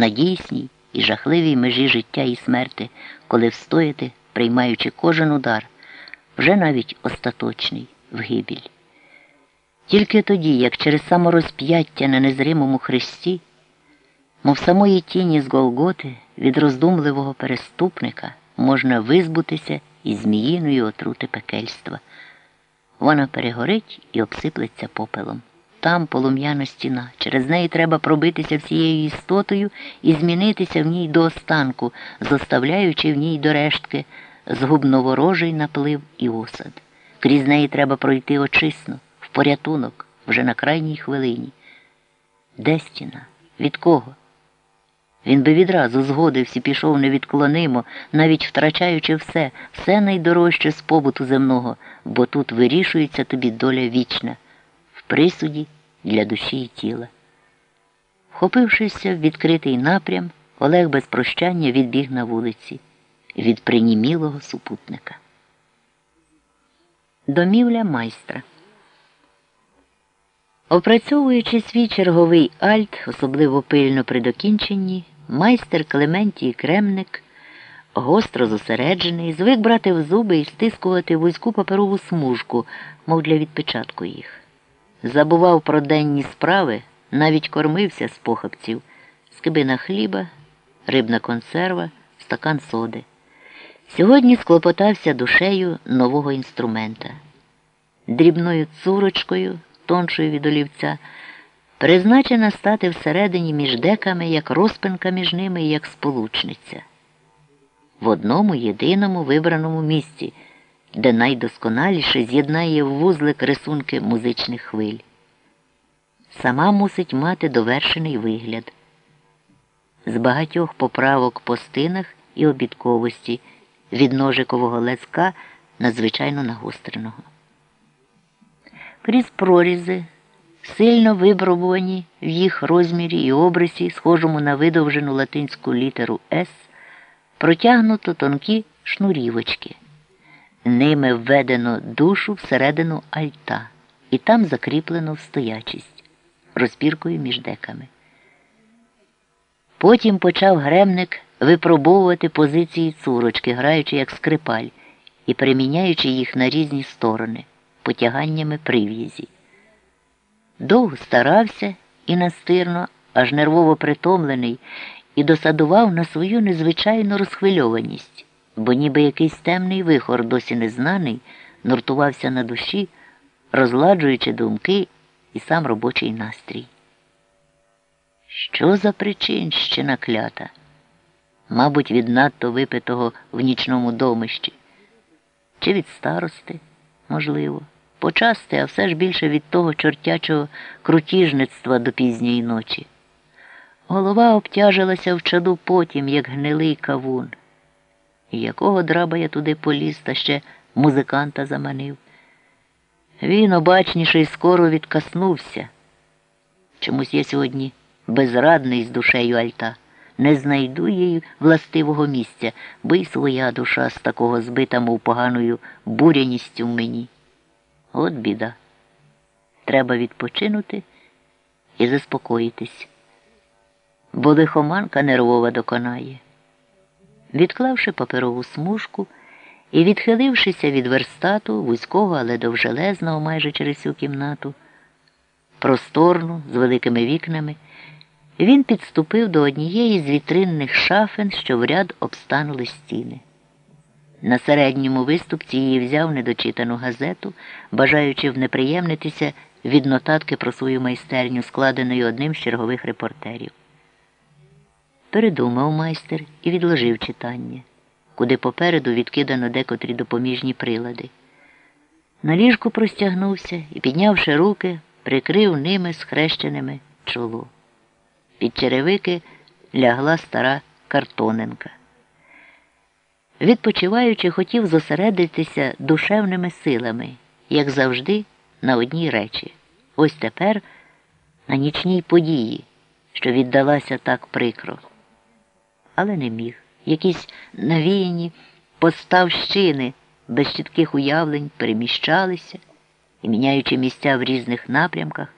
на дійсній і жахливій межі життя і смерти, коли встояти, приймаючи кожен удар, вже навіть остаточний вгибіль. Тільки тоді, як через саморозп'яття на незримому хресті, мов самої тіні з Голготи від роздумливого переступника можна визбутися із зміїної отрути пекельства. Вона перегорить і обсиплеться попелом. Там полум'яна стіна. Через неї треба пробитися всією істотою і змінитися в ній до останку, зоставляючи в ній до рештки згубноворожий наплив і осад. Крізь неї треба пройти очисно, в порятунок, вже на крайній хвилині. Де стіна? Від кого? Він би відразу згодився і пішов невідклонимо, навіть втрачаючи все, все найдорожче з побуту земного, бо тут вирішується тобі доля вічна, присуді для душі і тіла. Вхопившися в відкритий напрям, Олег без прощання відбіг на вулиці від принімілого супутника. Домівля майстра. Опрацьовуючи свій черговий альт, особливо пильно при докінченні, майстер Клементій Кремник, гостро зосереджений, звик брати в зуби і стискувати вузьку паперову смужку, мов для відпечатку їх. Забував про денні справи, навіть кормився з похапців, скибина хліба, рибна консерва, стакан соди. Сьогодні склопотався душею нового інструмента, дрібною цурочкою тоншою від олівця, призначена стати всередині між деками, як розпинка між ними і як сполучниця. В одному єдиному вибраному місці, де найдосконаліше з'єднає в вузлик рисунки музичних хвиль. Сама мусить мати довершений вигляд. З багатьох поправок по стинах і обідковості від ножикового леска надзвичайно нагостреного крізь прорізи, сильно випробувані в їх розмірі і обрисі, схожому на видовжену латинську літеру С, протягнуто тонкі шнурівочки. Ними введено душу всередину альта, і там закріплено встоячість розпіркою між деками. Потім почав гремник випробовувати позиції цурочки, граючи як скрипаль і переміняючи їх на різні сторони потяганнями прив'язі. Довго старався і настирно, аж нервово притомлений, і досадував на свою незвичайну розхвильованість, бо ніби якийсь темний вихор, досі незнаний, нуртувався на душі, розладжуючи думки і сам робочий настрій. Що за причинщина клята? Мабуть, від надто випитого в нічному домищі, чи від старости, можливо. Почасти, а все ж більше від того чортячого крутіжництва до пізньої ночі. Голова обтяжилася в чаду потім, як гнилий кавун. Якого драба я туди поліз та ще музиканта заманив. Він, обачніший, скоро відкаснувся. Чомусь я сьогодні безрадний з душею альта, не знайду їй властивого місця, бо й своя душа з такого збита, мов поганою буряністю в мені. От біда. Треба відпочинути і заспокоїтись, бо лихоманка нервова доконає. Відклавши паперову смужку і відхилившися від верстату вузького, але довжелезного майже через всю кімнату, просторну з великими вікнами, він підступив до однієї з вітринних шафен, що в ряд обстанули стіни. На середньому виступці її взяв недочитану газету, бажаючи внеприємнитися від нотатки про свою майстерню, складеної одним з чергових репортерів. Передумав майстер і відложив читання, куди попереду відкидано декотрі допоміжні прилади. На ліжку простягнувся і, піднявши руки, прикрив ними схрещеними чоло. Під черевики лягла стара картоненка. Відпочиваючи, хотів зосередитися душевними силами, як завжди, на одній речі. Ось тепер на нічній події, що віддалася так прикро. Але не міг. Якісь навіяні поставщини без чітких уявлень переміщалися і, міняючи місця в різних напрямках,